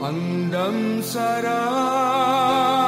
Andam sarasa